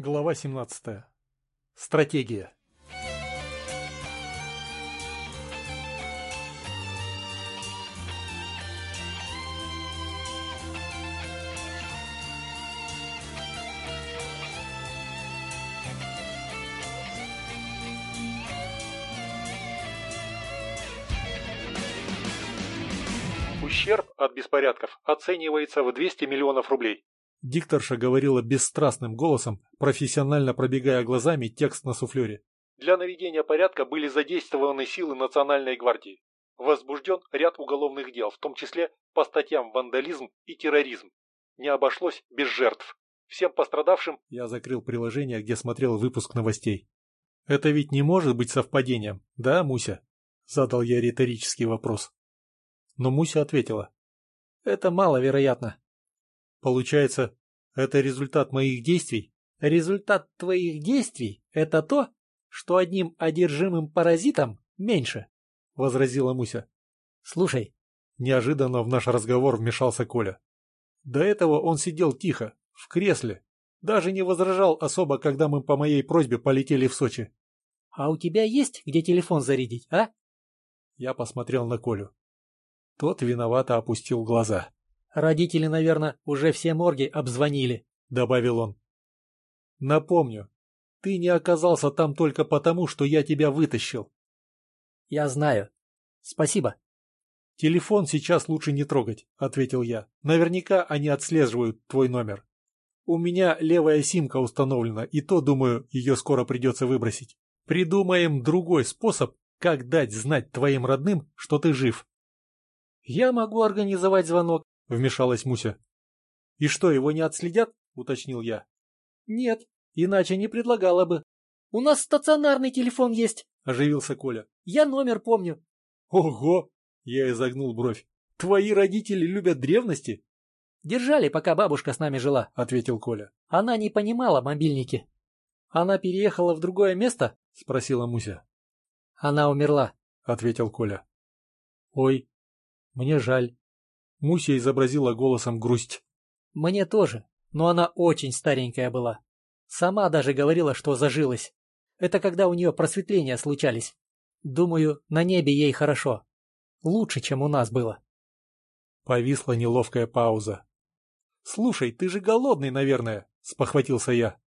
Глава 17. Стратегия. Ущерб от беспорядков оценивается в 200 миллионов рублей. Дикторша говорила бесстрастным голосом, профессионально пробегая глазами текст на суфлере. Для наведения порядка были задействованы силы Национальной гвардии. Возбужден ряд уголовных дел, в том числе по статьям вандализм и терроризм. Не обошлось без жертв. Всем пострадавшим... Я закрыл приложение, где смотрел выпуск новостей. Это ведь не может быть совпадением, да, Муся? Задал я риторический вопрос. Но Муся ответила. Это маловероятно. Получается, это результат моих действий? Результат твоих действий – это то, что одним одержимым паразитом меньше, – возразила Муся. Слушай, неожиданно в наш разговор вмешался Коля. До этого он сидел тихо, в кресле, даже не возражал особо, когда мы по моей просьбе полетели в Сочи. — А у тебя есть где телефон зарядить, а? Я посмотрел на Колю. Тот виновато опустил глаза. Родители, наверное, уже все морги обзвонили, — добавил он. Напомню, ты не оказался там только потому, что я тебя вытащил. Я знаю. Спасибо. Телефон сейчас лучше не трогать, — ответил я. Наверняка они отслеживают твой номер. У меня левая симка установлена, и то, думаю, ее скоро придется выбросить. Придумаем другой способ, как дать знать твоим родным, что ты жив. Я могу организовать звонок, — вмешалась Муся. — И что, его не отследят? — уточнил я. — Нет, иначе не предлагала бы. — У нас стационарный телефон есть, — оживился Коля. — Я номер помню. — Ого! — я изогнул бровь. — Твои родители любят древности? — Держали, пока бабушка с нами жила, — ответил Коля. — Она не понимала мобильники. — Она переехала в другое место? — спросила Муся. — Она умерла, — ответил Коля. — Ой, мне жаль. Муся изобразила голосом грусть. «Мне тоже, но она очень старенькая была. Сама даже говорила, что зажилась. Это когда у нее просветления случались. Думаю, на небе ей хорошо. Лучше, чем у нас было». Повисла неловкая пауза. «Слушай, ты же голодный, наверное», — спохватился я.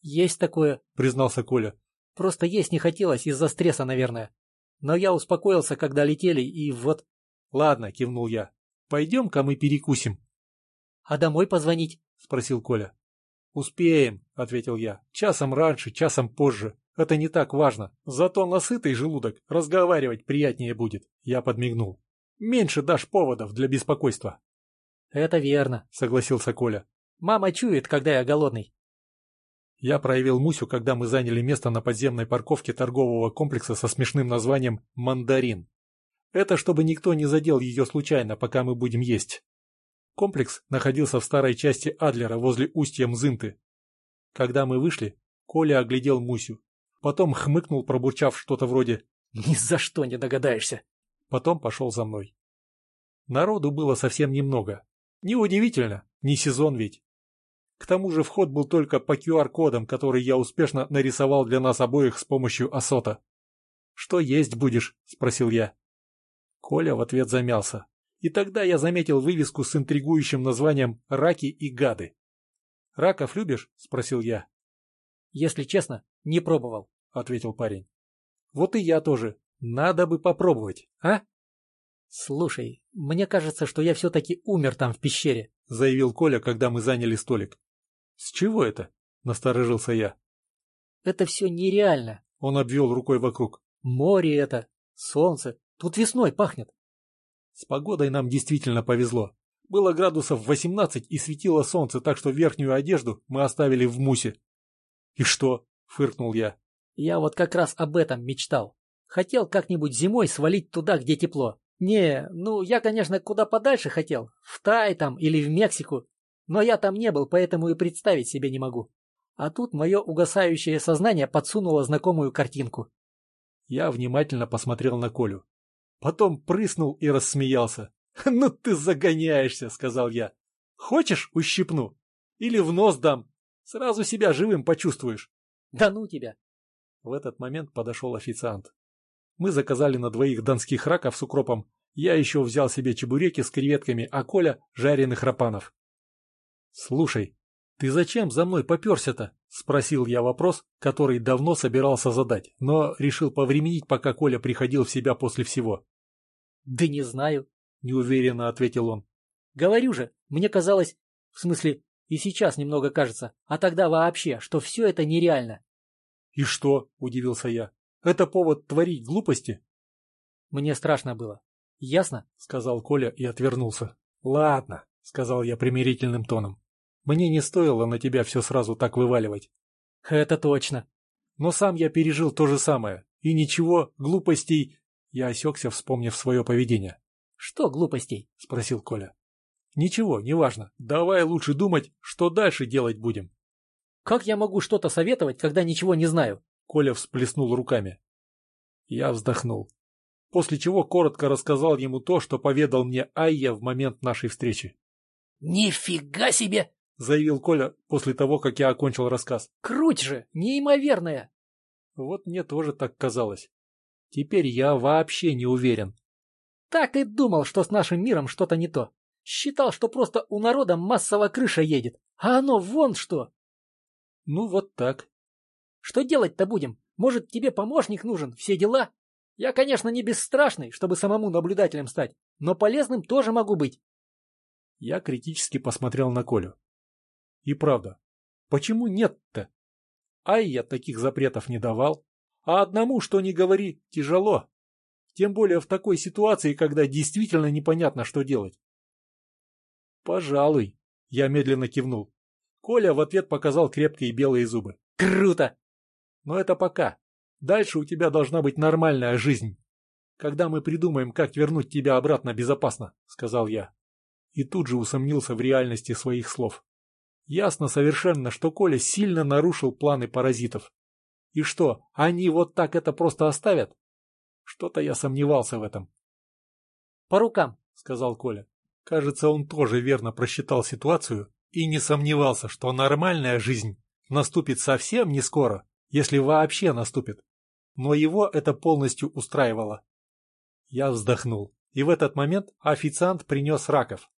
«Есть такое», — признался Коля. «Просто есть не хотелось из-за стресса, наверное. Но я успокоился, когда летели, и вот...» «Ладно», — кивнул я. Пойдем-ка мы перекусим. — А домой позвонить? — спросил Коля. — Успеем, — ответил я. — Часом раньше, часом позже. Это не так важно. Зато на сытый желудок разговаривать приятнее будет. Я подмигнул. Меньше дашь поводов для беспокойства. — Это верно, — согласился Коля. — Мама чует, когда я голодный. Я проявил Мусю, когда мы заняли место на подземной парковке торгового комплекса со смешным названием «Мандарин». Это чтобы никто не задел ее случайно, пока мы будем есть. Комплекс находился в старой части Адлера возле устья Мзынты. Когда мы вышли, Коля оглядел Мусю. Потом хмыкнул, пробурчав что-то вроде «Ни за что не догадаешься!» Потом пошел за мной. Народу было совсем немного. Неудивительно, не сезон ведь. К тому же вход был только по QR-кодам, который я успешно нарисовал для нас обоих с помощью Асота. «Что есть будешь?» – спросил я. Коля в ответ замялся. И тогда я заметил вывеску с интригующим названием «Раки и гады». «Раков любишь?» – спросил я. «Если честно, не пробовал», – ответил парень. «Вот и я тоже. Надо бы попробовать, а?» «Слушай, мне кажется, что я все-таки умер там в пещере», — заявил Коля, когда мы заняли столик. «С чего это?» — насторожился я. «Это все нереально», — он обвел рукой вокруг. «Море это, солнце, Тут весной пахнет. С погодой нам действительно повезло. Было градусов 18 и светило солнце, так что верхнюю одежду мы оставили в мусе. — И что? — фыркнул я. — Я вот как раз об этом мечтал. Хотел как-нибудь зимой свалить туда, где тепло. Не, ну я, конечно, куда подальше хотел. В Тай там или в Мексику. Но я там не был, поэтому и представить себе не могу. А тут мое угасающее сознание подсунуло знакомую картинку. Я внимательно посмотрел на Колю. Потом прыснул и рассмеялся. «Ну ты загоняешься», — сказал я. «Хочешь, ущипну? Или в нос дам? Сразу себя живым почувствуешь. Да ну тебя. В этот момент подошел официант. Мы заказали на двоих донских раков с укропом. Я еще взял себе чебуреки с креветками, а Коля — жареных рапанов. «Слушай, ты зачем за мной поперся-то?» — спросил я вопрос, который давно собирался задать, но решил повременить, пока Коля приходил в себя после всего. «Да не знаю», — неуверенно ответил он. «Говорю же, мне казалось, в смысле, и сейчас немного кажется, а тогда вообще, что все это нереально». «И что?» — удивился я. «Это повод творить глупости?» Мне страшно было. «Ясно?» — сказал Коля и отвернулся. «Ладно», — сказал я примирительным тоном. «Мне не стоило на тебя все сразу так вываливать». «Это точно». «Но сам я пережил то же самое. И ничего, глупостей...» Я осекся, вспомнив свое поведение. «Что глупостей?» — спросил Коля. «Ничего, неважно. Давай лучше думать, что дальше делать будем». «Как я могу что-то советовать, когда ничего не знаю?» Коля всплеснул руками. Я вздохнул после чего коротко рассказал ему то, что поведал мне Айя в момент нашей встречи. «Нифига себе!» — заявил Коля после того, как я окончил рассказ. «Круть же! Неимоверная!» Вот мне тоже так казалось. Теперь я вообще не уверен. Так и думал, что с нашим миром что-то не то. Считал, что просто у народа массово крыша едет. А оно вон что! Ну вот так. Что делать-то будем? Может, тебе помощник нужен? Все дела? Я, конечно, не бесстрашный, чтобы самому наблюдателем стать, но полезным тоже могу быть. Я критически посмотрел на Колю. И правда, почему нет-то? Ай, я таких запретов не давал. А одному, что не говори, тяжело. Тем более в такой ситуации, когда действительно непонятно, что делать. Пожалуй, я медленно кивнул. Коля в ответ показал крепкие белые зубы. Круто! Но это пока. Дальше у тебя должна быть нормальная жизнь. Когда мы придумаем, как вернуть тебя обратно безопасно, — сказал я. И тут же усомнился в реальности своих слов. Ясно совершенно, что Коля сильно нарушил планы паразитов. И что, они вот так это просто оставят? Что-то я сомневался в этом. — По рукам, — сказал Коля. Кажется, он тоже верно просчитал ситуацию и не сомневался, что нормальная жизнь наступит совсем не скоро, если вообще наступит но его это полностью устраивало. Я вздохнул, и в этот момент официант принес раков.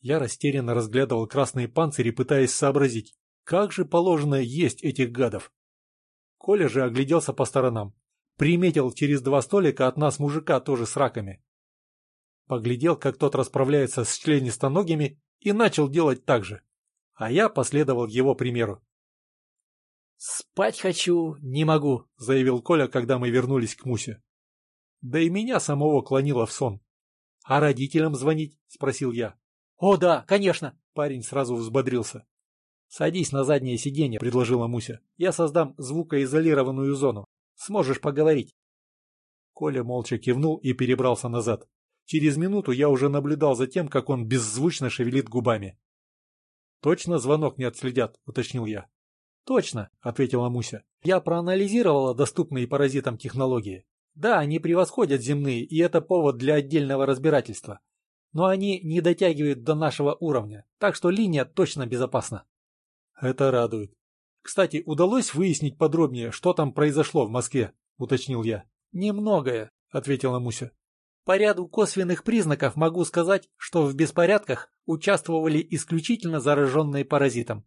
Я растерянно разглядывал красные панцири, пытаясь сообразить, как же положено есть этих гадов. Коля же огляделся по сторонам, приметил через два столика от нас мужика тоже с раками. Поглядел, как тот расправляется с членистоногими, и начал делать так же. А я последовал его примеру. «Спать хочу, не могу», — заявил Коля, когда мы вернулись к Мусе. Да и меня самого клонило в сон. «А родителям звонить?» — спросил я. «О, да, конечно!» — парень сразу взбодрился. «Садись на заднее сиденье», — предложила Муся. «Я создам звукоизолированную зону. Сможешь поговорить». Коля молча кивнул и перебрался назад. Через минуту я уже наблюдал за тем, как он беззвучно шевелит губами. «Точно звонок не отследят?» — уточнил я. «Точно», — ответила Муся. «Я проанализировала доступные паразитам технологии. Да, они превосходят земные, и это повод для отдельного разбирательства. Но они не дотягивают до нашего уровня, так что линия точно безопасна». «Это радует. Кстати, удалось выяснить подробнее, что там произошло в Москве?» — уточнил я. «Немногое», — ответила Муся. «По ряду косвенных признаков могу сказать, что в беспорядках участвовали исключительно зараженные паразитом.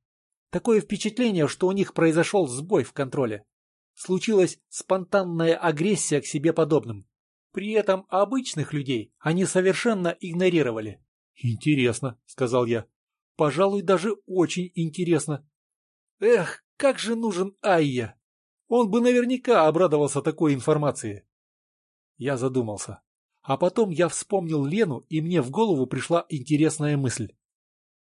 Такое впечатление, что у них произошел сбой в контроле. Случилась спонтанная агрессия к себе подобным. При этом обычных людей они совершенно игнорировали. «Интересно», — сказал я. «Пожалуй, даже очень интересно». «Эх, как же нужен Айя! Он бы наверняка обрадовался такой информации». Я задумался. А потом я вспомнил Лену, и мне в голову пришла интересная мысль.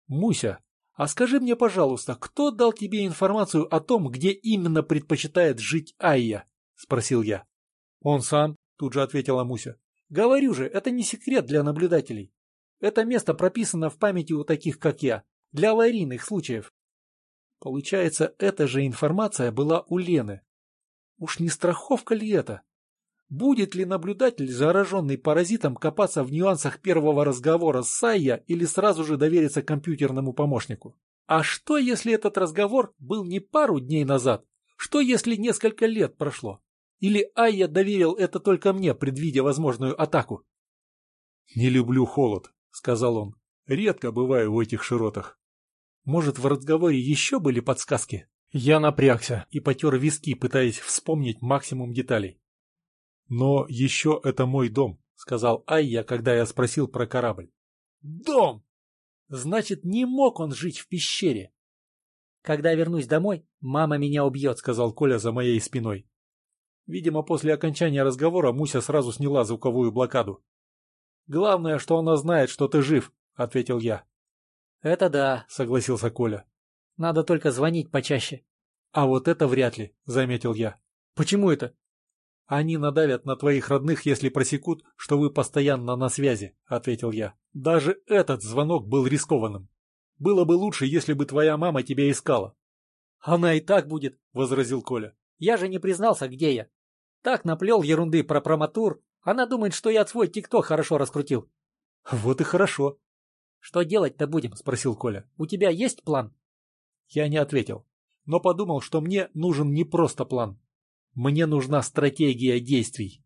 «Муся, а скажи мне, пожалуйста, кто дал тебе информацию о том, где именно предпочитает жить Айя? Спросил я. Он сам, тут же ответила Муся. Говорю же, это не секрет для наблюдателей. Это место прописано в памяти у таких, как я, для аварийных случаев. Получается, эта же информация была у Лены. Уж не страховка ли это? Будет ли наблюдатель, зараженный паразитом, копаться в нюансах первого разговора с Сайя или сразу же довериться компьютерному помощнику? А что, если этот разговор был не пару дней назад? Что, если несколько лет прошло? Или Айя доверил это только мне, предвидя возможную атаку? «Не люблю холод», — сказал он. «Редко бываю в этих широтах». Может, в разговоре еще были подсказки? Я напрягся и потер виски, пытаясь вспомнить максимум деталей. «Но еще это мой дом», — сказал Айя, когда я спросил про корабль. «Дом!» Значит, не мог он жить в пещере. «Когда вернусь домой, мама меня убьет», — сказал Коля за моей спиной. Видимо, после окончания разговора Муся сразу сняла звуковую блокаду. «Главное, что она знает, что ты жив», — ответил я. «Это да», — согласился Коля. «Надо только звонить почаще». «А вот это вряд ли», — заметил я. «Почему это?» «Они надавят на твоих родных, если просекут, что вы постоянно на связи», — ответил я. «Даже этот звонок был рискованным. Было бы лучше, если бы твоя мама тебя искала». «Она и так будет», — возразил Коля. «Я же не признался, где я. Так наплел ерунды про проматур. Она думает, что я свой тикток хорошо раскрутил». «Вот и хорошо». «Что делать-то будем?» — спросил Коля. «У тебя есть план?» Я не ответил, но подумал, что мне нужен не просто план. Мне нужна стратегия действий.